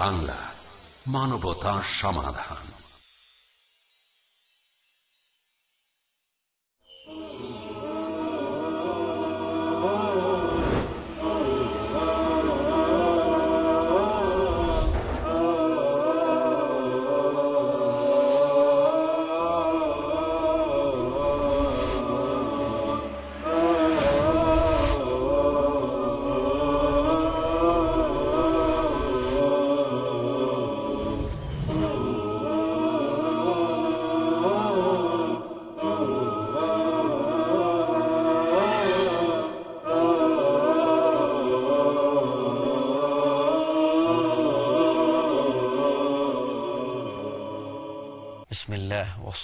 বাংলা মানবতা সমাধান।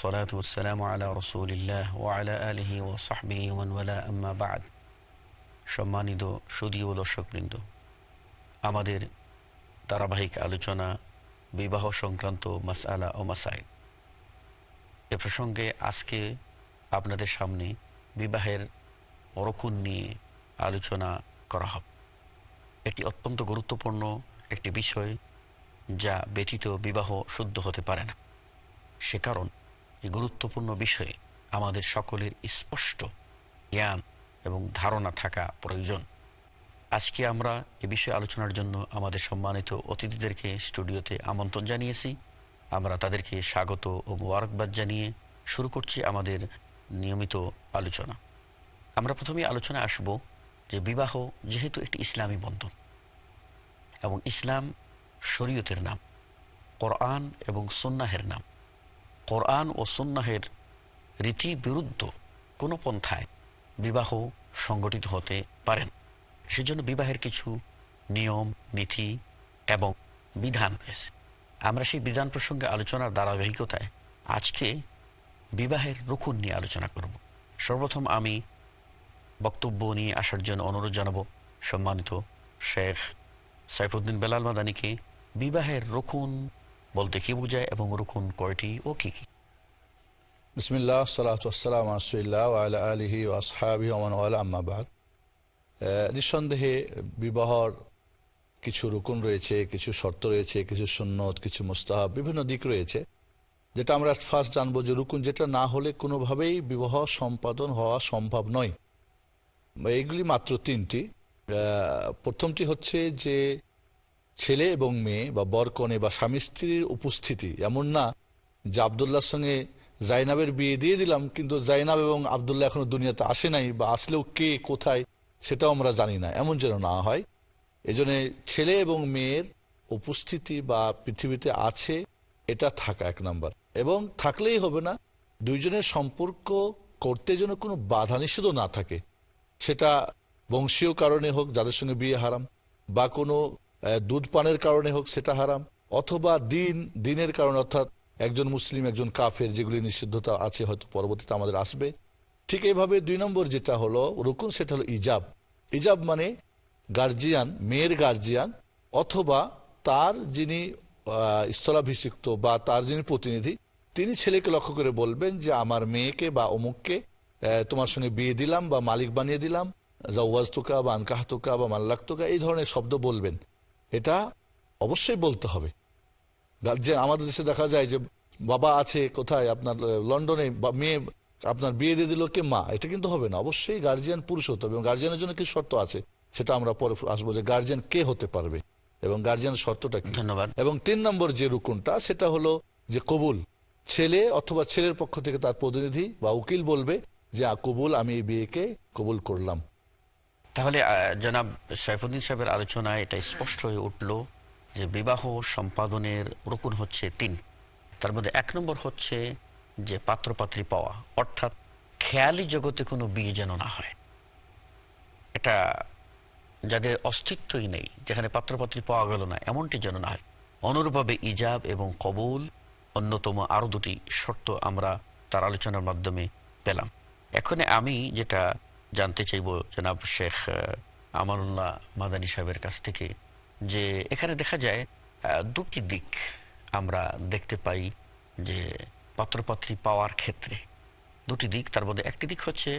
والصلاة والسلام على رسول الله وعلى آله وصحبه ومن ولا أما بعد সম্মানিত সুদীয় দর্শকবৃন্দ আমাদের ধারাবাহিক আলোচনা বিবাহ সংক্রান্ত মাসআলা ও মাসাইল এ প্রসঙ্গে আজকে আপনাদের সামনে বিবাহের অরকুন নিয়ে আলোচনা করা হবে এটি অত্যন্ত গুরুত্বপূর্ণ একটি বিষয় যা ব্যতীত বিবাহ শুদ্ধ হতে পারে না সে কারণ এই গুরুত্বপূর্ণ বিষয়ে আমাদের সকলের স্পষ্ট জ্ঞান এবং ধারণা থাকা প্রয়োজন। আজকে আমরা এ বিষয়ে আলোচনার জন্য আমাদের সম্মানিত অতিথিদেরকে স্টুডিওতে আমন্ত্রণ জানিয়েছি। আমরা তাদেরকে স্বাগত ও মোবারকবাদ জানিয়ে শুরু করছি আমাদের নিয়মিত আলোচনা। আমরা প্রথমে আলোচনা আসব যে বিবাহ যেহেতু একটি ইসলামী বন্ধন এবং ইসলাম শরীয়তের নাম, কোরআন এবং সুন্নাহের নাম। কোরআন ও সুন্নাহের রীতি বিরুদ্ধ কোনো পন্থায় বিবাহ সংগঠিত হতে পারেন সেজন্য বিবাহের কিছু নিয়ম, নীতি এবং বিধান রয়েছে। আমরা সেই বিধান প্রসঙ্গে আলোচনার ধারাবাহিকতায় আজকে বিবাহের রুকুন নিয়ে আলোচনা করব। সর্বপ্রথম আমি বক্তব্য নিয়ে আসার জন্য অনুরোধ জানাব সম্মানিত শেখ সাইফুদ্দিন বেলাল মাদানিকে বিবাহের রুকুন বলতে কি বোঝায় এবং রুকুন কয়টি ও কি কি। নিঃসন্দেহে বিবাহর কিছু রুকুন রয়েছে, কিছু শর্ত রয়েছে, কিছু সুন্নত, কিছু মুস্তাহাব, বিভিন্ন দিক রয়েছে। যেটা আমরা ফার্স্ট জানব যে রুকুন যেটা না হলে কোনোভাবেই বিবাহ সম্পাদন হওয়া সম্ভব নয়। এইগুলি মাত্র তিনটি। প্রথমটি হচ্ছে যে ছেলে এবং মেয়ে বা বরকনে বা স্বামী স্ত্রীর উপস্থিতি এমন না যে আবদুল্লাহর সঙ্গে জাইনাবের বিয়ে দিয়ে দিলাম, কিন্তু জাইনাব এবং আবদুল্লাহ এখনও দুনিয়াতে আসে নাই বা আসলেও কে কোথায় সেটাও আমরা জানি না, এমন যেন না হয়। এজন্য ছেলে এবং মেয়ের উপস্থিতি বা পৃথিবীতে আছে, এটা থাকা এক নাম্বার। এবং থাকলেই হবে না, দুইজনের সম্পর্ক করতে যেন কোনো বাধা নিষেধও না থাকে। সেটা বংশীয় কারণে হোক, যাদের সঙ্গে বিয়ে হারাম, বা কোনো দুধ পানের কারণে হোক সেটা হারাম, অথবা দিন, দিনের কারণে, অর্থাৎ একজন মুসলিম, একজন কাফের, যেগুলি নিষিদ্ধতা আছে, হয়তো পরবর্তীতে আমাদের আসবে। ঠিক এইভাবে দুই নম্বর যেটা হলো, রুকুন, সেটা হলো ইজাব। ইজাব মানে গার্জিয়ান, মেয়ের গার্জিয়ান, অথবা তার যিনি স্থলাভিষিক্ত বা তার যিনি প্রতিনিধি, তিনি ছেলেকে লক্ষ্য করে বলবেন যে, আমার মেয়েকে বা অমুককে তোমার সঙ্গে বিয়ে দিলাম বা মালিক বানিয়ে দিলাম জাওয়াজ তোকা বা আনকাহ তোকা বা মাল্লাক তোকা এই ধরনের শব্দ বলবেন। এটা অবশ্যই বলতে হবে। যে আমাদের দেশে দেখা যায় যে বাবা আছে কোথায় আপনার লন্ডনে মেয়ে আপনার বিয়ে দিয়ে দিল কে মা? এটা কিন্তু হবে না। অবশ্যই গার্জিয়ান পুরুষ হতে হবে এবং গার্জিয়ানের জন্য কিছু শর্ত আছে? সেটা আমরা পরে আসব যে গার্জিয়ান কে হতে পারবে এবং গার্জিয়ান শর্তটা কি? ধন্যবাদ। এবং তিন নম্বর যে রুকুনটা সেটা হলো যে কবুল। ছেলে অথবা ছেলের পক্ষ থেকে তার প্রতিনিধি বা উকিল বলবে যে কবুল আমি এই বিয়েকে কবুল করলাম। তাহলে জনাব সাইফুদ্দিন সাহেবের আলোচনায় এটা স্পষ্ট হয়ে উঠল যে বিবাহ সম্পাদনের রুকুন হচ্ছে তিন। তার মধ্যে এক নম্বর হচ্ছে যে পাত্রপাত্রী পাওয়া, অর্থাৎ খেয়ালি জগতে কোনো বিয়ে যেন না হয়। এটা যাদের অস্তিত্বই নেই, যেখানে পাত্রপাত্রী পাওয়া গেল না, এমনটি যেন না হয়। অনুরূপভাবে ইজাব এবং কবুল, অন্যতম আরও দুটি শর্ত আমরা তার আলোচনার মাধ্যমে পেলাম। এখন আমি যেটা জানতে চাইব, জনাব শেখ আমানুল্লাহ মাদানী সাহেবের কাছ থেকে যে এখানে দেখা যায় দুটি দিক আমরা দেখতে পাই যে পাত্রপাত্রী পাওয়ার ক্ষেত্রে দুটি দিক, তার মধ্যে একটি দিক হচ্ছে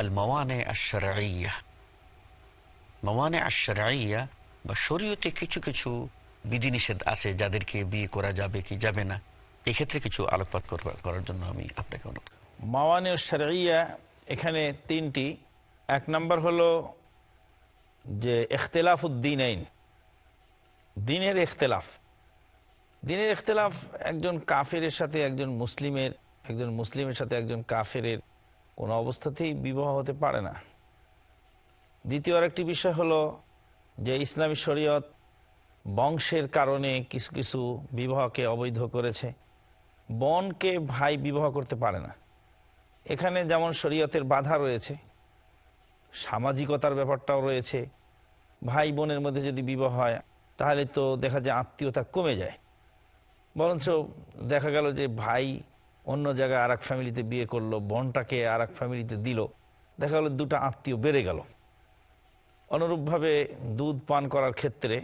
আল মওয়ানে আশরাইয়া মওয়ানে আশরাইয়া বা শরীয়তে কিছু কিছু বিধিনিষেধ আছে যাদেরকে বিয়ে করা যাবে কি যাবে না, এক্ষেত্রে কিছু আলোকপাত করার জন্য আমি আপনাকে অনুরোধ। মাওয়ানি শরিয়া এখানে তিনটি। এক নম্বর হলো যে ইখতলাফ উদ্দিন আইন দিনের ইখতলাফ দিনের ইখতলাফ একজন কাফেরের সাথে একজন মুসলিমের একজন মুসলিমের সাথে একজন কাফেরের কোনো অবস্থাতেই বিবাহ হতে পারে না। দ্বিতীয় আরেকটি বিষয় হলো যে ইসলামী শরীয়ত বংশের কারণে কিছু কিছু বিবাহকে অবৈধ করেছে। বোনকে ভাই বিবাহ করতে পারে না। এখানে যেমন শরীয়তের বাধা রয়েছে, সামাজিকতার ব্যাপারটাও রয়েছে, ভাই বোনের মধ্যে যদি বিবাহ হয়, তাহলে তো দেখা যায় আত্মীয়তা কমে যায়। বরঞ্চ দেখা গেল যে ভাই অন্য জায়গায় আর ফ্যামিলিতে বিয়ে করল, বোনটাকে আর ফ্যামিলিতে দিল, দেখা গেলো দুটো আত্মীয় বেড়ে গেল। অনুরূপভাবে দুধ পান করার ক্ষেত্রে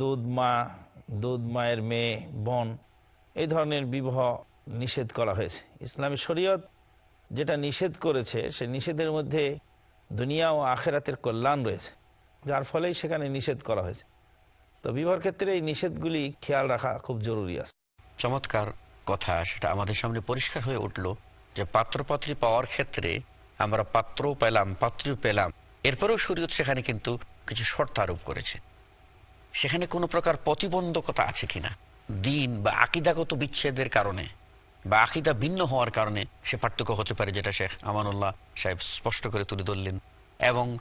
দুধ মা, দুধ মায়ের মেয়ে, বোন, এই ধরনের বিবাহ নিষেধ করা হয়েছে। ইসলামী শরীয়ত যেটা নিষেধ করেছে, সে নিষেধের মধ্যে দুনিয়া ও আখেরাতের কল্যাণ রয়েছে, যার ফলেই সেখানে নিষেধ করা হয়েছে। তো বিবাহের ক্ষেত্রে এই নিষেধগুলি খেয়াল রাখা খুব জরুরি আছে। চমৎকার কথা, সেটা আমাদের সামনে পরিষ্কার হয়ে উঠল যে পাত্রপাত্রী পাওয়ার ক্ষেত্রে আমরা পাত্রও পেলাম পাত্রীও পেলাম। এরপরেও শরীয়ত সেখানে কিন্তু কিছু শর্ত আরোপ করেছে। সেখানে কোনো প্রকার প্রতিবন্ধকতা আছে কিনা? দিন বা আকিদাগত বিচ্ছেদের কারণে। বা আকিদা ভিন্ন হওয়ার কারণে সে পার্থক্য হতে পারে, যেটা শেখ আমানুল্লাহ সাহেব স্পষ্ট করে তুলে ধরলেন। এবং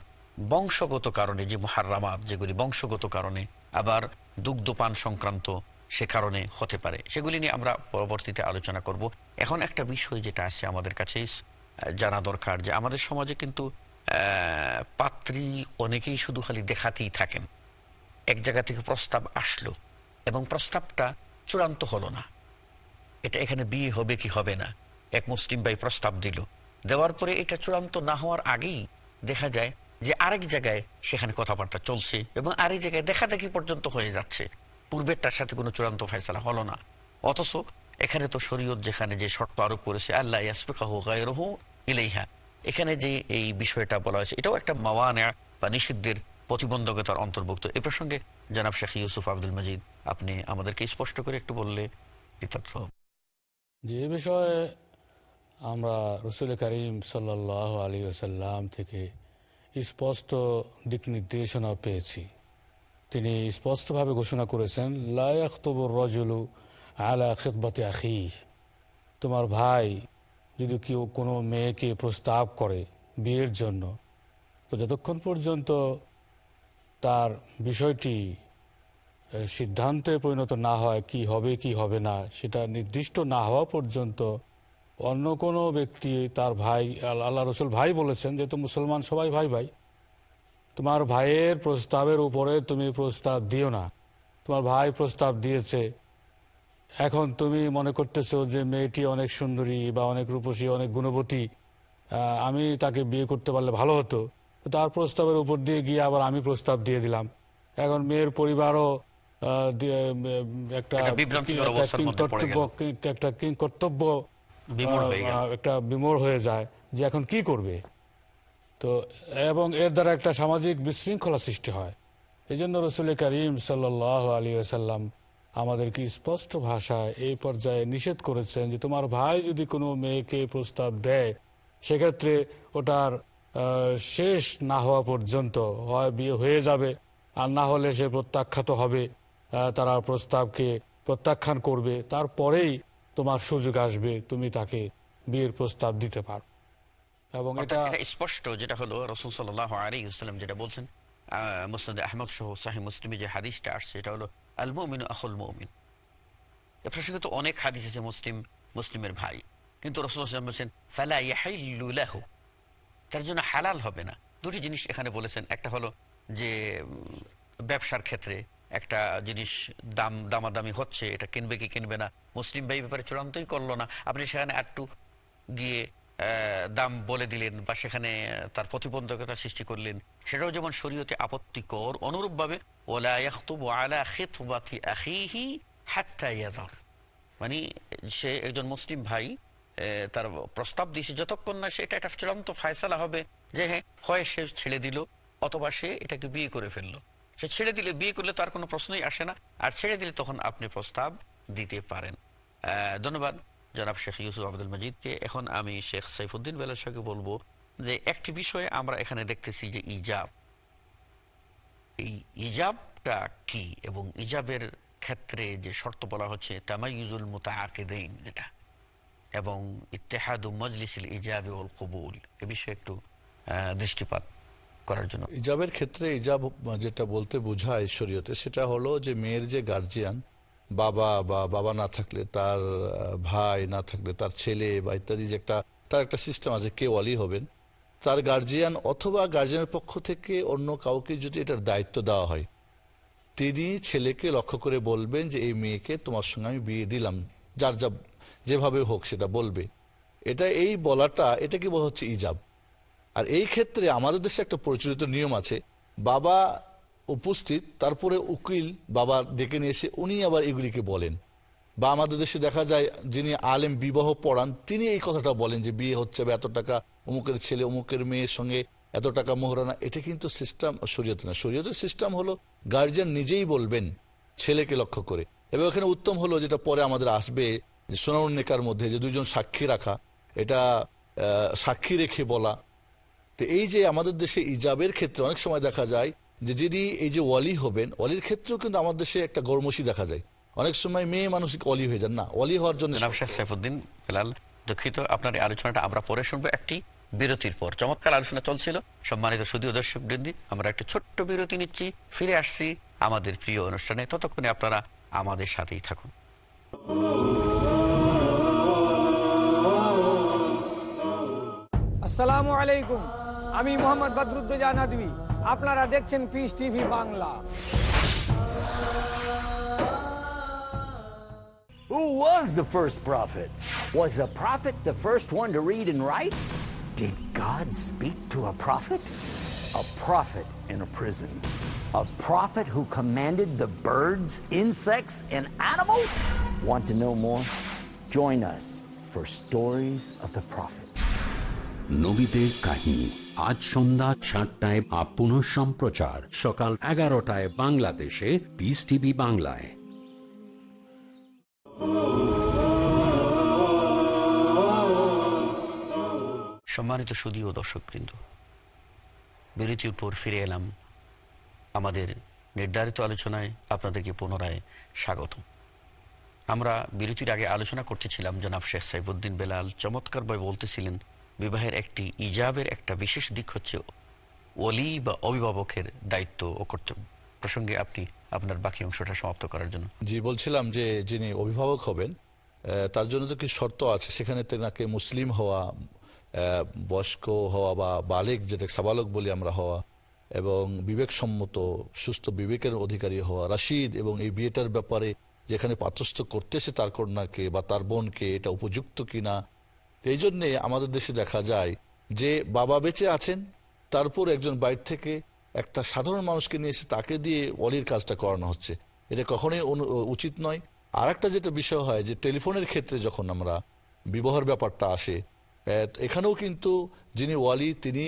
বংশগত কারণে, যে মহারামাত যেগুলি বংশগত কারণে আবার দুগ্ধপান সংক্রান্ত সে কারণে হতে পারে। সেগুলি নিয়ে আমরা পরবর্তীতে আলোচনা করব। এখন একটা বিষয় যেটা আছে আমাদের কাছে জানা দরকার যে আমাদের সমাজে কিন্তু পাত্রী অনেকেই শুধু খালি দেখাতেই থাকেন। এক জায়গা থেকে প্রস্তাব আসলো এবং প্রস্তাবটা চূড়ান্ত হলো না। এটা এখানে বিয়ে হবে কি হবে না? এক মুসলিম ভাই প্রস্তাব দিল। দেওয়ার পরে এটা চূড়ান্ত না হওয়ার আগেই দেখা যায় যে আরেক জায়গায় সেখানে কথাবার্তা চলছে এবং আরেক জায়গায় দেখা দেখি পর্যন্ত হয়ে যাচ্ছে। পূর্বেরটার সাথে কোনো চূড়ান্ত ফয়সালা হলো না। অথচ এখানে তো শরীয়ত যেখানে যে শর্ত আরোপ করেছে আল্লাহ ইয়াসবিকাহু গায়রুহু ইলাইহা। এখানে যে এই বিষয়টা বলা হয়েছে, এটাও একটা মাওয়ানা বা নিষিদ্ধের প্রতিবন্ধকতার অন্তর্ভুক্ত। এ প্রসঙ্গে জনাব শেখ ইউসুফ আব্দুল মজিদ, আপনি আমাদেরকে স্পষ্ট করে একটু বললে কৃতার্থ। যে বিষয়ে আমরা রসুল করিম সাল্লাহ আলী আসাল্লাম থেকে স্পষ্ট দিক নির্দেশনা পেয়েছি। তিনি স্পষ্টভাবে ঘোষণা করেছেন লায়াক্তবর রজুলু আলা খেদবাতে আখি তোমার ভাই যদি কেউ কোনো মেয়েকে প্রস্তাব করে বিয়ের জন্য, তো যতক্ষণ পর্যন্ত তার বিষয়টি সিদ্ধান্তে পরিণত না হয় কি হবে কি হবে না, সেটা নির্দিষ্ট না হওয়া পর্যন্ত অন্য কোনো ব্যক্তি তার ভাই আল্লাহ রসুল ভাই বলেছেন যেহেতু মুসলমান সবাই ভাই ভাই। তোমার ভাইয়ের প্রস্তাবের উপরে তুমি প্রস্তাব দিও না। তোমার ভাই প্রস্তাব দিয়েছে। এখন তুমি মনে করতেছো যে, মেয়েটি অনেক সুন্দরী বা অনেক রূপসী, অনেক গুণবতী। আমি তাকে বিয়ে করতে পারলে ভালো হতো। তার প্রস্তাবের উপর দিয়ে গিয়ে আবার আমি প্রস্তাব দিয়ে দিলাম। এখন মেয়ের পরিবারও একটা কর্তব্য হয়ে। একটা বিমোড় হয়ে যায় যে এখন কি করবে। তো এবং এর দ্বারা একটা সামাজিক বিশৃঙ্খলা সৃষ্টি হয়। এই জন্য রসুল করিম সাল্লাহ আলী আসাল্লাম আমাদেরকে স্পষ্ট ভাষায় এই পর্যায়ে নিষেধ করেছেন যে তোমার ভাই যদি কোনো মেয়েকে প্রস্তাব দেয় সেক্ষেত্রে ওটার শেষ না হওয়া পর্যন্ত হয় বিয়ে হয়ে যাবে। আর না হলে সে প্রত্যাখ্যাত হবে। তারা প্রস্তাবকে প্রত্যাখ্যান করবে। তারপরেই তোমার সুযোগ আসবে তুমি তাকে বিয়ের প্রস্তাব দিতে পারো। এবং এটা স্পষ্ট যেটা হলো রসুল সাল্লাহ আলী ইসলাম যেটা বলছেন মুসনাদ আহমদ সহ সাহি মুসলিমে যে হাদিসটা আসছে এটা হলো আল মুমিন আহুল মুমিন। এ প্রসঙ্গে তো অনেক হাদিস আছে মুসলিম মুসলিমের ভাই। কিন্তু রসুল আসলাম বলছেন ফালা ইয়াহিল্লু লাহু। তার জন্য হালাল হবে না। দুটি জিনিস এখানে বলেছেন। একটা হলো যে ব্যবসার ক্ষেত্রে একটা জিনিস দাম, দামাদামি হচ্ছে, এটা কিনবে কি কিনবে না, মুসলিম ভাই ব্যাপারে চূড়ান্তই করল না। আপনি সেখানে একটু গিয়ে দাম বলে দিলেন বা সেখানে তার প্রতিবন্ধকতা সৃষ্টি করলেন, সেটাও যেমন শরীয়তে আপত্তিকর, অনুরূপভাবে মানে সে একজন মুসলিম ভাই তার প্রস্তাব দিয়েছে, যতক্ষণ না সে, এটা একটা চূড়ান্ত ফায়সালা হবে, যে হ্যাঁ হয় সে ছেড়ে দিল, অথবা সে এটাকে বিয়ে করে ফেলল। সে ছেড়ে দিলে বিয়ে করলে তার কোনো প্রশ্নই আসে না। আর ছেড়ে দিলে তখন আপনি প্রস্তাব দিতে পারেন। ধন্যবাদ জনাব শেখ ইউসুফ আব্দুল মজিদকে। এখন আমি শেখ সাইফুদ্দিন সঙ্গে বলব যে একটি বিষয়ে আমরা এখানে দেখতেছি যে ইজাব। এই ইজাবটা কি এবং ইজাবের ক্ষেত্রে যে শর্ত বলা হচ্ছে তামাইজুল মুতাআকিদাইন যেটা এবং ইত্তেহাদু মজলিসিল ইজাবে ওল কবুল। এ বিষয়ে একটু দৃষ্টিপাত করার জন্য। ইজাবের ক্ষেত্রে ইজাব যেটা বলতে বোঝায় শরীয়তে সেটা হলো যে মেয়ের যে গার্জিয়ান বাবা বা বাবা না থাকলে, তার ভাই না থাকলে, তার ছেলে বা ইত্যাদি যে একটা, তার একটা সিস্টেম আছে, কে ওয়ালি হবেন, তার গার্জিয়ান অথবা গার্জিয়ানের পক্ষ থেকে অন্য কাউকে যদি এটার দায়িত্ব দেওয়া হয়, তিনি ছেলেকে লক্ষ্য করে বলবেন যে, এই মেয়েকে তোমার সঙ্গে আমি বিয়ে দিলাম। যার যা, যেভাবে হোক সেটা বলবে। এটা এই বলাটা, এটাকে বলা হচ্ছে ইজাব। আর এই ক্ষেত্রে আমাদের দেশে একটা প্রচলিত নিয়ম আছে, বাবা উপস্থিত, তারপরে উকিল বাবা ডেকে নিয়ে এসে উনি আবার এগুলিকে বলেন। বা আমাদের দেশে দেখা যায়, যিনি আলেম বিবাহ পড়ান, তিনি এই কথাটা বলেন যে বিয়ে হচ্ছে বা এত টাকা অমুকের ছেলে, অমুকের মেয়ের সঙ্গে এত টাকা মোহরানা, এটা কিন্তু সিস্টেম শরীয়ত না। শরীয়তের সিস্টেম হলো গার্জিয়ান নিজেই বলবেন ছেলেকে লক্ষ্য করে। এবং এখানে উত্তম হলো, যেটা পরে আমাদের আসবে, যে সোনাউন্নেকার মধ্যে যে দুজন সাক্ষী রাখা, এটা সাক্ষী রেখে বলা তো এই যে আমাদের দেশে ইজাবের ক্ষেত্রে অনেক সময় দেখা যায় যে যিনি এই যে ওয়ালি হবেন ওয়ালির ক্ষেত্রেও কিন্তু আমাদের দেশে একটা গরমসি দেখা যায়। অনেক সময় মেয়ে মানুষ ওয়ালি হয়ে যান? না ওয়ালি হওয়ার জন্য শেখ সাইফুদ্দিন বেলাল দুঃখিত আপনার এই আলোচনাটা আমরা পরে শুনব একটি বিরতির পর। চমৎকার আলোচনা চলছিল। সম্মানিত সুদীয় দর্শক বৃন্দি আমরা একটি ছোট্ট বিরতি নিচ্ছি ফিরে আসছি আমাদের প্রিয় অনুষ্ঠানে। ততক্ষণে আপনারা আমাদের সাথেই থাকুন। আসসালামু আলাইকুম। আমি মোহাম্মদ বদরুদ্দোজা নদী আপনারা দেখছেন Peace TV Bangla Who was the first prophet? Was a prophet the first one to read and write? Did God speak to a prophet? A prophet in a prison. A prophet who commanded the birds, insects, and animals? Want to know more? Join us for Stories of the Prophet. নবীদের কাহিনী আজ সন্ধ্যা সাতটায় up পুনঃ সম্প্রচার। সকাল এগারোটায় বাংলাদেশে piece TV বাংলায়। সম্মানিত সুদীয় দর্শকবৃন্দ, বিরতির পর ফিরে এলাম আমাদের নির্ধারিত আলোচনায় আপনাদেরকে পুনরায় স্বাগত আমরা বিরতির আগে আলোচনা করতেছিলাম জনাব শেখ সাইফুদ্দিন বেলাল, চমৎকারভাবে বলতেছিলেন বিবাহের একটি ইজাবের একটা বিশেষ দিক হচ্ছে ওলি বা অভিভাবকের দায়িত্ব ও কর্তব্য। প্রসঙ্গে আপনি আপনার বাকি অংশটা সমাপ্ত করার জন্য। জি, বলছিলাম যে যিনি অভিভাবক হবেন তার জন্য তো কিছু শর্ত আছে। সেখানে তেনাকে মুসলিম হওয়া বয়স্ক হওয়া বা বালেক যেটা সাবালক বলি আমরা, হওয়া এবং বিবেকসম্মত, সুস্থ বিবেকের অধিকারী হওয়া রাশিদ এবং এই বিয়েটার ব্যাপারে যেখানে পাত্রস্থ করতেছে তার কন্যাকে বা তার বোনকে, এটা উপযুক্ত কিনা এই জন্যে আমাদের দেশে দেখা যায় যে বাবা বেঁচে আছেন, তারপর একজন বাইর থেকে একটা সাধারণ মানুষকে নিয়ে এসে তাকে দিয়ে অলির কাজটা করানো হচ্ছে। এটা কখনোই উচিত নয়। আর একটা যেটা বিষয় হয় যে টেলিফোনের ক্ষেত্রে যখন আমরা বিবাহের ব্যাপারটা আসে এখানেও কিন্তু যিনি ওয়ালি, তিনি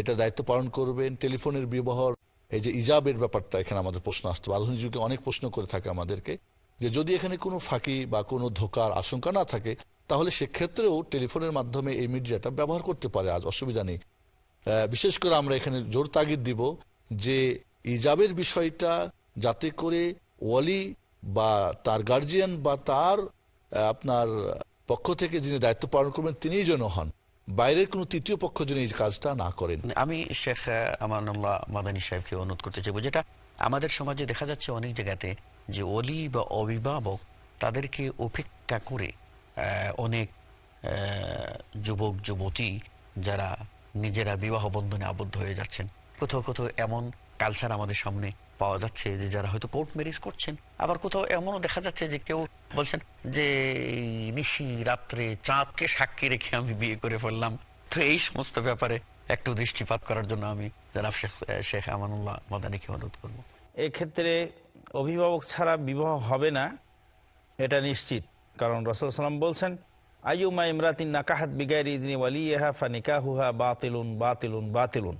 এটা দায়িত্ব পালন করবেন টেলিফোনের ব্যবহার এই যে ইজাবের ব্যাপারটা, এখানে আমাদের প্রশ্ন আসতে আধুনিক যুগে অনেক প্রশ্ন করে থাকে আমাদেরকে যে যদি এখানে কোনো ফাঁকি বা কোনো ধোকার আশঙ্কা না থাকে তাহলে সেক্ষেত্রেও টেলিফোনের মাধ্যমে এই মিডিয়াটা ব্যবহার করতে পারে আজ, অসুবিধা নেই। বিশেষ করে আমরা এখানে জোর তাগিদ দিব যে ইজাবের বিষয়টা যাতে করে ওয়ালি বা তার গার্জিয়ান বা তার আপনার পক্ষ থেকে যিনি দায়িত্ব পালন করবেন তিনিই যেন হন। বাইরের কোনো তৃতীয় পক্ষ যেন এই কাজটা না করেন। মানে আমি শেখ আমানুল্লাহ মাদানী সাহেবকে অনুরোধ করতে চাইব যেটা আমাদের সমাজে দেখা যাচ্ছে অনেক জায়গাতে যে অলি বা অভিভাবক তাদেরকে উপেক্ষা করে অনেক যুবক, যুবতী যারা নিজেরা বিবাহ বন্ধনে আবদ্ধ হয়ে যাচ্ছেন। কোথাও কোথাও এমন কালচার আমাদের সামনে পাওয়া যাচ্ছে যে যারা হয়তো কোর্ট ম্যারেজ করছেন, আবার কোথাও এমনও দেখা যাচ্ছে যে কেউ বলছেন যে নিশি রাত্রে চাঁদকে সাক্ষী রেখে আমি বিয়ে করে ফেললাম। তো এই সমস্ত ব্যাপারে একটু দৃষ্টিপাত করার জন্য আমি জনাব শেখ শেখ আমানুল্লাহ মাদানিকে অনুরোধ করব। এক্ষেত্রে অভিভাবক ছাড়া বিবাহ হবে না, এটা নিশ্চিত। কারণ রসুল সাল্লাম বলছেন, আইয়ুমা ইমরাতিন নাকাহাত বিগাইরি ইদিনি ওয়ালিয়াহা ফা নিকাহুহা বাতিলুন বাতিলুন বাতিলুন।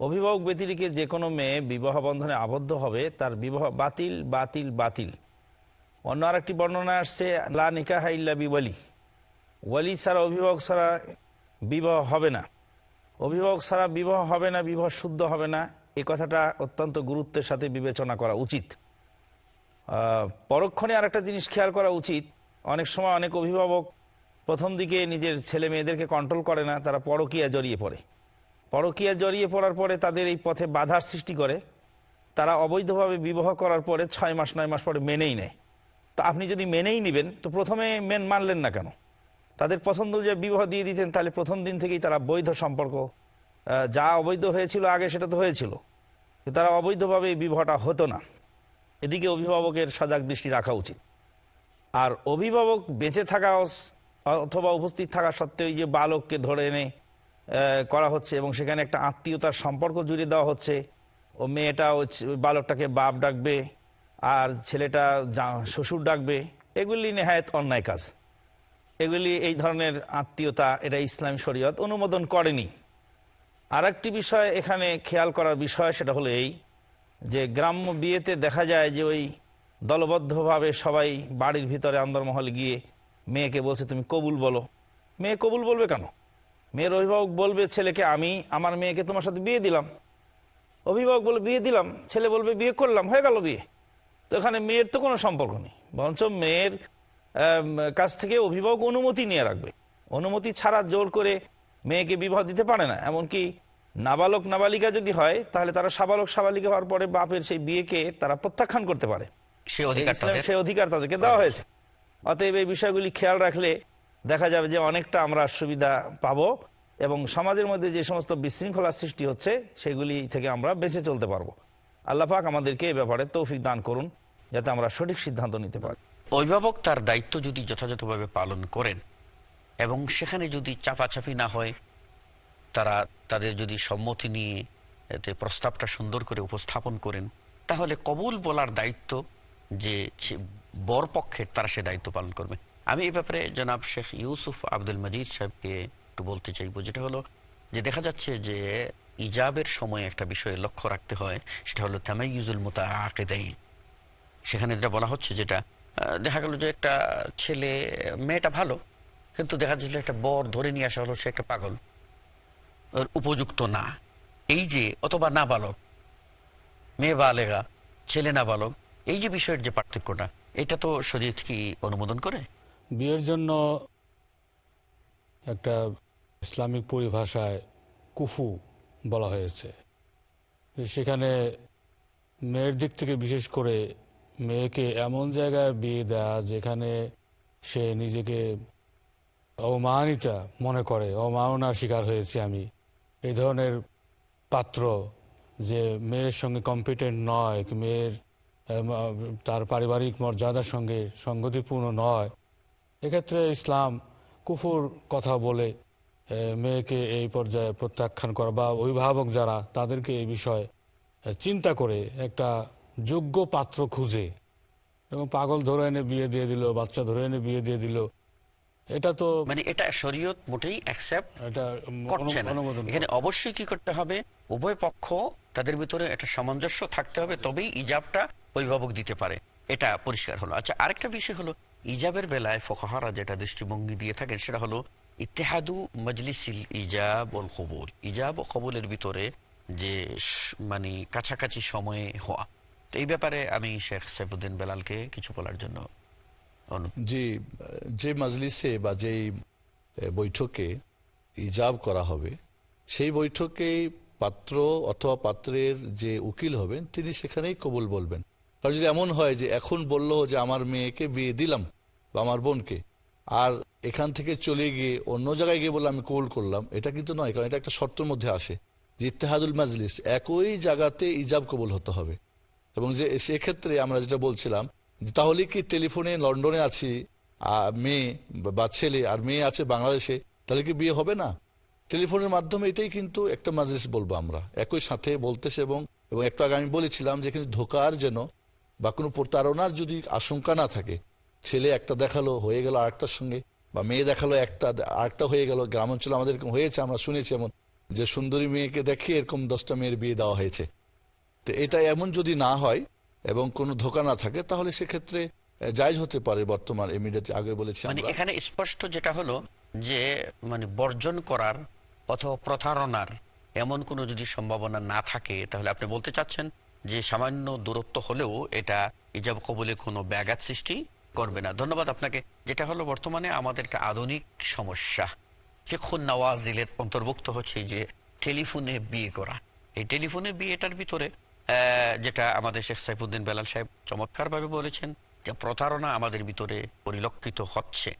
অভিভাবক ব্যতিরিকে যে কোনো মেয়ে বিবাহ বন্ধনে আবদ্ধ হবে, তার বিবাহ বাতিল বাতিল বাতিল। অন্য আরেকটি বর্ণনা আসছে, লা নিকাহা ইল্লা বিওয়ালি। ওয়ালি ছাড়া, অভিভাবক ছাড়া বিবাহ হবে না। অভিভাবক ছাড়া বিবাহ হবে না, বিবাহ শুদ্ধ হবে না। এই কথাটা অত্যন্ত গুরুত্বের সাথে বিবেচনা করা উচিত। পরক্ষণে আরেকটা জিনিস খেয়াল করা উচিত অনেক সময় অনেক অভিভাবক প্রথম দিকে নিজের ছেলে মেয়েদেরকে কন্ট্রোল করে না, তারা পরকীয়া জড়িয়ে পড়ে। পরকীয়া জড়িয়ে পড়ার পরে তাদের এই পথে বাধার সৃষ্টি করে। তারা অবৈধভাবে বিবাহ করার পরে ছয় মাস, নয় মাস পরে মেনেই নেয়। তা আপনি যদি মেনেই নেবেন, তো প্রথমে মেন মানলেন না কেন? তাদের পছন্দ যে বিবাহ দিয়ে দিতেন, তাহলে প্রথম দিন থেকেই তারা বৈধ সম্পর্ক যা অবৈধ হয়েছিল আগে সেটা তো হয়েছিল। তারা অবৈধভাবে এই বিবাহটা হতো না। এদিকে অভিভাবকের সজাগ দৃষ্টি রাখা উচিত। আর অভিভাবক বেঁচে থাকা অথবা উপস্থিত থাকা সত্ত্বেও যে বালককে ধরে এনে করা হচ্ছে এবং সেখানে একটা আত্মীয়তার সম্পর্ক জুড়ে দেওয়া হচ্ছে। ও মেয়েটা বালকটাকে বাপ ডাকবে, আর ছেলেটা শ্বশুর ডাকবে। এগুলি নেহায়ত অন্যায় কাজ। এগুলি এই ধরনের আত্মীয়তা এটা ইসলামী শরীয়ত অনুমোদন করেনি। আর একটি বিষয় এখানে খেয়াল করার বিষয় সেটা হলো এই যে গ্রাম্য বিয়েতে দেখা যায় যে ওই দলবদ্ধভাবে সবাই বাড়ির ভিতরে অন্দরমহলে গিয়ে মেয়েকে বলছে, তুমি কবুল বলো। মেয়ে কবুল বলবে কেন? মেয়ের অভিভাবক বলবে, ছেলেকে আমি, আমার মেয়েকে তোমার সাথে বিয়ে দিলাম। অভিভাবক বলে বিয়ে দিলাম, ছেলে বলবে বিয়ে করলাম, হয়ে গেল বিয়ে। তো এখানে মেয়ের তো কোনো সম্পর্ক নেই, বরঞ্চ মেয়ের কাছ থেকে অভিভাবক অনুমতি নিয়ে রাখবে। অনুমতি ছাড়া জোর করে মেয়েকে বিবাহ দিতে পারে না। এমনকি নাবালক, নাবালিকা যদি হয়, তাহলে তারা সাবালক, সাবালিকা হওয়ার পরে বাপের সেই বিয়েকে তারা প্রত্যাখ্যান করতে পারে। সে অধিকার তাদেরকে দেওয়া হয়েছে। অতএব এই বিষয়গুলি খেয়াল রাখলে দেখা যাবে যে অনেকটা আমরা সুবিধা পাবো এবং সমাজের মধ্যে যে সমস্ত বিশৃঙ্খলার সৃষ্টি হচ্ছে সেগুলি থেকে আমরা বেঁচে চলতে পারব। আল্লাহ পাক আমাদেরকে এ ব্যাপারে তৌফিক দান করুন যাতে আমরা সঠিক সিদ্ধান্ত নিতে পারি। অভিভাবক তার দায়িত্ব যদি যথাযথভাবে পালন করেন এবং সেখানে যদি চাপাচাপি না হয় তারা তাদের যদি সম্মতি নিয়ে এতে প্রস্তাবটা সুন্দর করে উপস্থাপন করেন তাহলে কবুল বলার দায়িত্ব যে বর পক্ষের তারা সে দায়িত্ব পালন করবে। আমি এই ব্যাপারে জনাব শেখ ইউসুফ আব্দুল মজিদ সাহেবকে একটু বলতে চাইব, যেটা হলো যে দেখা যাচ্ছে যে ইজাবের সময় একটা বিষয়ে লক্ষ্য রাখতে হয়, সেটা হলো তামাইজুল মোতা আকেদাই সেখানে যেটা বলা হচ্ছে যেটা দেখা গেল যে একটা ছেলে, মেয়েটা ভালো, কিন্তু দেখা যাচ্ছিল একটা বর ধরে নিয়ে আসা হলো, সে একটা পাগল। উপযুক্ত না। এই যে, অথবা না বালক মেয়ে বালেগা, ছেলে না বালক এই যে বিষয়ের যে পার্থক্যটা, এটা তো শরীর কি অনুমোদন করে? বিয়ের জন্য একটা ইসলামিক পরিভাষায় কুফু বলা হয়েছে। সেখানে মেয়ের দিক থেকে বিশেষ করে মেয়েকে এমন জায়গায় বিয়ে দেয়া যেখানে সে নিজেকে অবমানিতা মনে করে অমাননার শিকার হয়েছে আমি। এই ধরনের পাত্র যে মেয়ের সঙ্গে কম্পিটেন্ট নয়, মেয়ের তার পারিবারিক মর্যাদার সঙ্গে সঙ্গতিপূর্ণ নয়। এক্ষেত্রে ইসলাম কুফুর কথা বলে মেয়েকে এই পর্যায়ে প্রত্যাখ্যান করা বা অভিভাবক যারা তাদেরকে এই বিষয়ে চিন্তা করে একটা যোগ্য পাত্র খুঁজে। এবং পাগল ধরে এনে বিয়ে দিয়ে দিল বাচ্চা ধরে এনে বিয়ে দিয়ে দিল এটা তো মানে এটা শরীয়ত মোটেই অ্যাকসেপ্ট এটা করছে না। এখানে অবশ্যই কি করতে হবে? উভয় পক্ষ তাদের ভিতরে একটা সামঞ্জস্য থাকতে হবে তবেই ইজাবটা অভিভাবক দিতে পারে। এটা পরিষ্কার হলো। আচ্ছা আরেকটা বিষয় হলো, ইজাবের বেলায় ফোকাহারা যেটা দৃষ্টিভঙ্গি দিয়ে থাকেন, সেটা হলো ইত্তেহাদু মজলিসিল ইজাব ওল কবুল। ইজাব ও কবুলের ভিতরে যে মানে কাছাকাছি সময়ে হওয়া। তো এই ব্যাপারে আমি শেখ সাইফুদ্দিন বেলালকে কিছু বলার জন্য জি, যে মাজলিসে বা যেই বৈঠকে ইজাব করা হবে, সেই বৈঠকে পাত্র অথবা পাত্রের যে উকিল হবেন, তিনি সেখানেই কবুল বলবেন। কারণ যদি এমন হয় যে এখন বলল যে আমার মেয়েকে বিয়ে দিলাম বা আমার বোনকে, আর এখান থেকে চলে গিয়ে অন্য জায়গায় গিয়ে বললাম আমি কবুল করলাম, এটা কিন্তু নয়, কারণ এটা একটা শর্তের মধ্যে আসে যে ইত্তেহাদুল মাজলিস একই জায়গাতে ইজাব কবুল হতে হবে। এবং যে সেক্ষেত্রে আমরা যেটা বলছিলাম তাহলে কি টেলিফোনে লন্ডনে আছি মেয়ে বা ছেলে, আর মেয়ে আছে বাংলাদেশে, তাহলে কি বিয়ে হবে না? টেলিফোনের মাধ্যমে এটাই কিন্তু একটা মাজলিস বলব আমরা। একই সাথে বলতেছে এবং এবং একটু আগে আমি বলেছিলাম যে কিন্তু ধোকার যেন বা কোনো প্রতারণার যদি আশঙ্কা না থাকে ছেলে একটা দেখাল হয়ে গেল আরেকটার সঙ্গে বা মেয়ে দেখাল একটা আরেকটা হয়ে গেল গ্রামাঞ্চলে আমাদের এরকম হয়েছে আমরা শুনেছি এমন যে সুন্দরী মেয়েকে দেখে এরকম দশটা মেয়ের বিয়ে দেওয়া হয়েছে। তো এটা এমন যদি না হয় এবং কোনো ধোকা না থাকে তাহলে সেক্ষেত্রে জায়জ হতে পারে বর্তমান ইমিডিয়েটলি আগে বলেছি মানে এখানে স্পষ্ট যেটা হলো যে মানে বর্জন করার অথবা প্রতারণার এমন কোনো যদি সম্ভাবনা না থাকে তাহলে আপনি বলতে চাচ্ছেন যে সামান্য দূরত্ব হলেও এটা ইজাব কবলে কোনো ব্যাঘাত সৃষ্টি করবে না। ধন্যবাদ আপনাকে। যেটা হলো বর্তমানে আমাদের একটা আধুনিক সমস্যা। ফিখুন নওয়াজিলের অন্তর্ভুক্ত হচ্ছে যে টেলিফোনে বিয়ে করা। এই টেলিফোনে বিয়েটার ভিতরে যেটা আমাদের শেখ সাইফুদ্দিন বেলাল সাহেব চমৎকারভাবে বলেছেন যে প্রতারণা আমাদের ভিতরে পরিলক্ষিত হচ্ছে।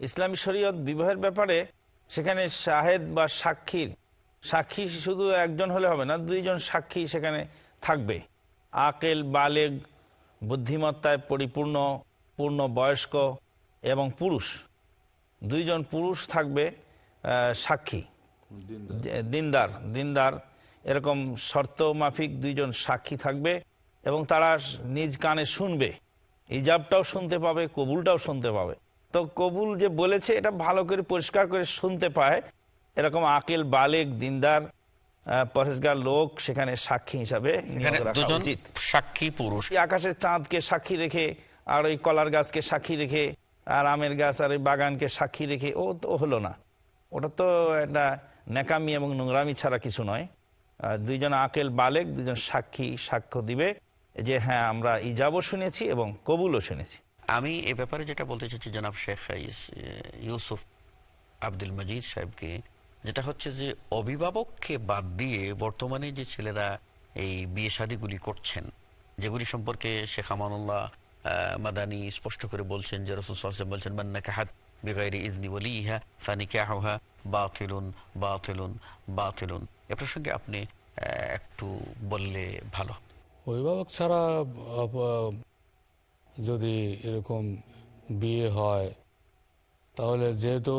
ইসলামী শরীয়ত বিবাহের ব্যাপারে সেখানে শাহেদ বা সাক্ষীর, সাক্ষী শুধু একজন হলে হবে না, দুইজন সাক্ষী সেখানে থাকবে। আকেল বালেগ বুদ্ধিমত্তায় পরিপূর্ণ পূর্ণ বয়স্ক এবং পুরুষ। দুইজন পুরুষ থাকবে সাক্ষী। দিনদার। দিনদার এরকম শর্ত মাফিক দুইজন সাক্ষী থাকবে এবং তারা নিজ কানে শুনবে। ইজাবটাও শুনতে পাবে কবুলটাও শুনতে পাবে। তো কবুল যে বলেছে এটা ভালো করে পরিষ্কার করে শুনতে পায়। এরকম আকেল বালেক দিনদার পরেশগার লোক সেখানে সাক্ষী হিসাবে সাক্ষী পুরুষ। আকাশের চাঁদকে সাক্ষী রেখে আর ওই কলার গাছকে সাক্ষী রেখে আর আমের গাছ আর ওই বাগানকে সাক্ষী রেখে ও তো হলো না। ওটা তো একটা নেকামি এবং নোংরামি ছাড়া কিছু নয়। দুইজন আকেল বালেক দুজন সাক্ষী সাক্ষ্য দিবে যে হ্যাঁ আমরা ইজাবও শুনেছি এবং কবুলও শুনেছি। আমি এ ব্যাপারে যেটা বলতে চাচ্ছি জনাব শেখ ইউসুফ আব্দুল মজিদ সাহেবকে যেটা হচ্ছে যে অভিভাবককে বাদ দিয়ে বর্তমানে যে ছেলেরা এই বিয়ে শাদিগুলি করছেন, যেগুলি সম্পর্কে শেখ আমানুল্লাহ মাদানি স্পষ্ট করে বলছেন যে রসুল বলছেন মান্না কাহাত বেগাইরি ইজনি ওয়ালিহা ফানিকাহুহা বাতিলুন বাতিলুন বাতিলুন। এ প্রসঙ্গে আপনি একটু বললে ভালো অভিভাবক ছাড়া যদি এরকম বিয়ে হয়, তাহলে যেহেতু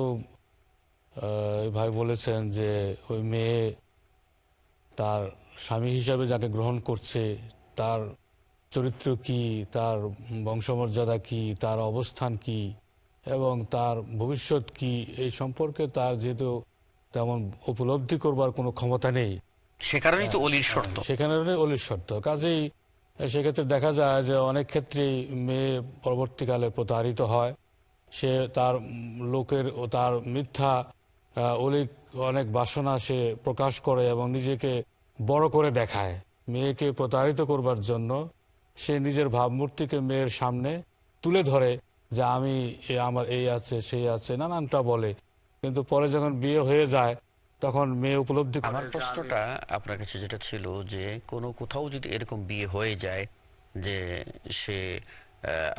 ভাই বলেছেন যে ওই মেয়ে তার স্বামী হিসাবে যাকে গ্রহণ করছে তার চরিত্র কি তার বংশমর্যাদা কি তার অবস্থান কি এবং তার ভবিষ্যৎ কি এই সম্পর্কে তার যেহেতু তেমন উপলব্ধি করবার কোনো ক্ষমতা নেই। সে কারণেই তো অলির শর্ত। সেখানে অলির শর্ত। কাজেই সেক্ষেত্রে দেখা যায় যে অনেক ক্ষেত্রেই মেয়ে পরবর্তীকালে প্রতারিত হয়। সে তার লোকের ও তার মিথ্যা অলিক অনেক বাসনা সে প্রকাশ করে এবং নিজেকে বড় করে দেখায়। মেয়েকে প্রতারিত করবার জন্য সে নিজের ভাবমূর্তিকে মেয়ের সামনে তুলে ধরে যে আমি আমার এই আছে, সেই আছে, নানানটা বলে। কিন্তু পরে যখন বিয়ে হয়ে যায়, তখন মেয়ে উপলব্ধি আমার প্রশ্নটা আপনার কাছে যেটা ছিল যে, কোনো কোথাও যদি এরকম বিয়ে হয়ে যায় যে সে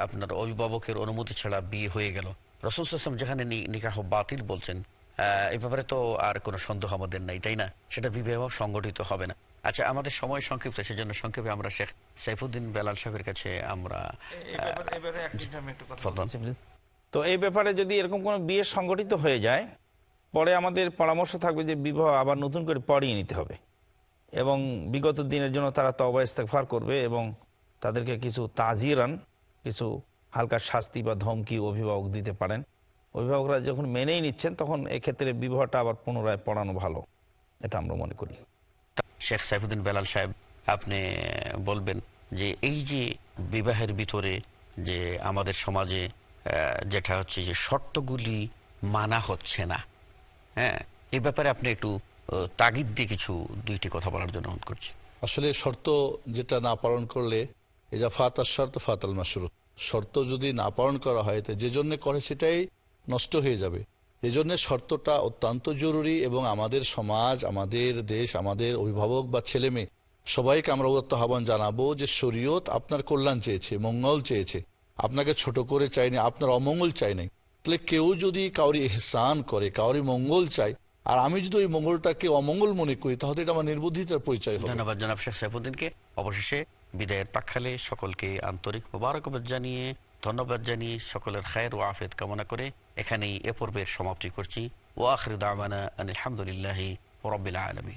আপনার অভিভাবকের অনুমতি ছাড়া বিয়ে হয়ে গেল। রসুল যেখানে নিকাহ বাতিল বলছেন এই ব্যাপারে তো আর কোনো সন্দেহ আমাদের নাই তাই না? সেটা বিবাহ সংগঠিত হবে না। আচ্ছা আমাদের সময় সংক্ষিপ্ত সেজন্য সংক্ষেপে আমরা শেখ সাইফুদ্দিন বেলাল সাহেবের কাছে আমরা তো এই ব্যাপারে যদি এরকম কোনো বিয়ে সংগঠিত হয়ে যায় পরে আমাদের পরামর্শ থাকবে যে বিবাহ আবার নতুন করে পড়িয়ে নিতে হবে। এবং বিগত দিনের জন্য তারা তবা ইস্তেকফার করবে এবং তাদেরকে কিছু তাজিরান কিছু হালকা শাস্তি বা ধমকি অভিভাবক দিতে পারেন। অভিভাবকরা যখন মেনেই নিচ্ছেন তখন এক্ষেত্রে বিবাহটা আবার পুনরায় পড়ানো ভালো। এটা আমরা মনে করি। শেখ সাইফুদ্দিন বেলাল সাহেব আপনি বলবেন যে এই যে বিবাহের ভিতরে যে আমাদের সমাজে যেটা হচ্ছে যে শর্তগুলি মানা হচ্ছে না হ্যাঁ এ ব্যাপারে আপনি একটু তাগিদ দিয়ে কিছু দুইটি কথা বলার জন্য অনুরোধ করছি। আসলে শর্ত যেটা না পালন করলে এই যা ফাতার শর্ত ফাতাল মাসরুত শর্ত যদি না পালন করা হয় তো যে জন্য করে সেটাই নষ্ট হয়ে যাবে। এই জন্য শর্তটা অত্যন্ত জরুরি এবং আমাদের সমাজ, আমাদের দেশ, আমাদের অভিভাবক বা ছেলে মেয়ে সবাইকে আমরা উদাত্ত আহ্বান জানাব যে শরীয়ত আপনার কল্যাণ চেয়েছে, মঙ্গল চেয়েছে। আপনাকে ছোট করে চাইনি আপনার অমঙ্গল চাই নাই। তাহলে কেউ যদি কাউরি এহসান করে, কাউরি মঙ্গল চায়, আর আমি যদি ওই মঙ্গলটাকে অমঙ্গল মনে করি, তাহলে এটা আমার নির্বুদ্ধিতার পরিচয় ধন্যবাদ জনাব শেখ সাইফুদ্দিনকে। অবশেষে বিদায়ের প্রাক্ষালে সকলকে আন্তরিক মোবারকবাদ জানিয়ে ধন্যবাদ জানিয়ে সকলের খায়ের ও আফেদ কামনা করে এখানেই এ পর্বের সমাপ্তি করছি। ও আখরি আমানা আলহামদুলিল্লাহ রবিল আলমী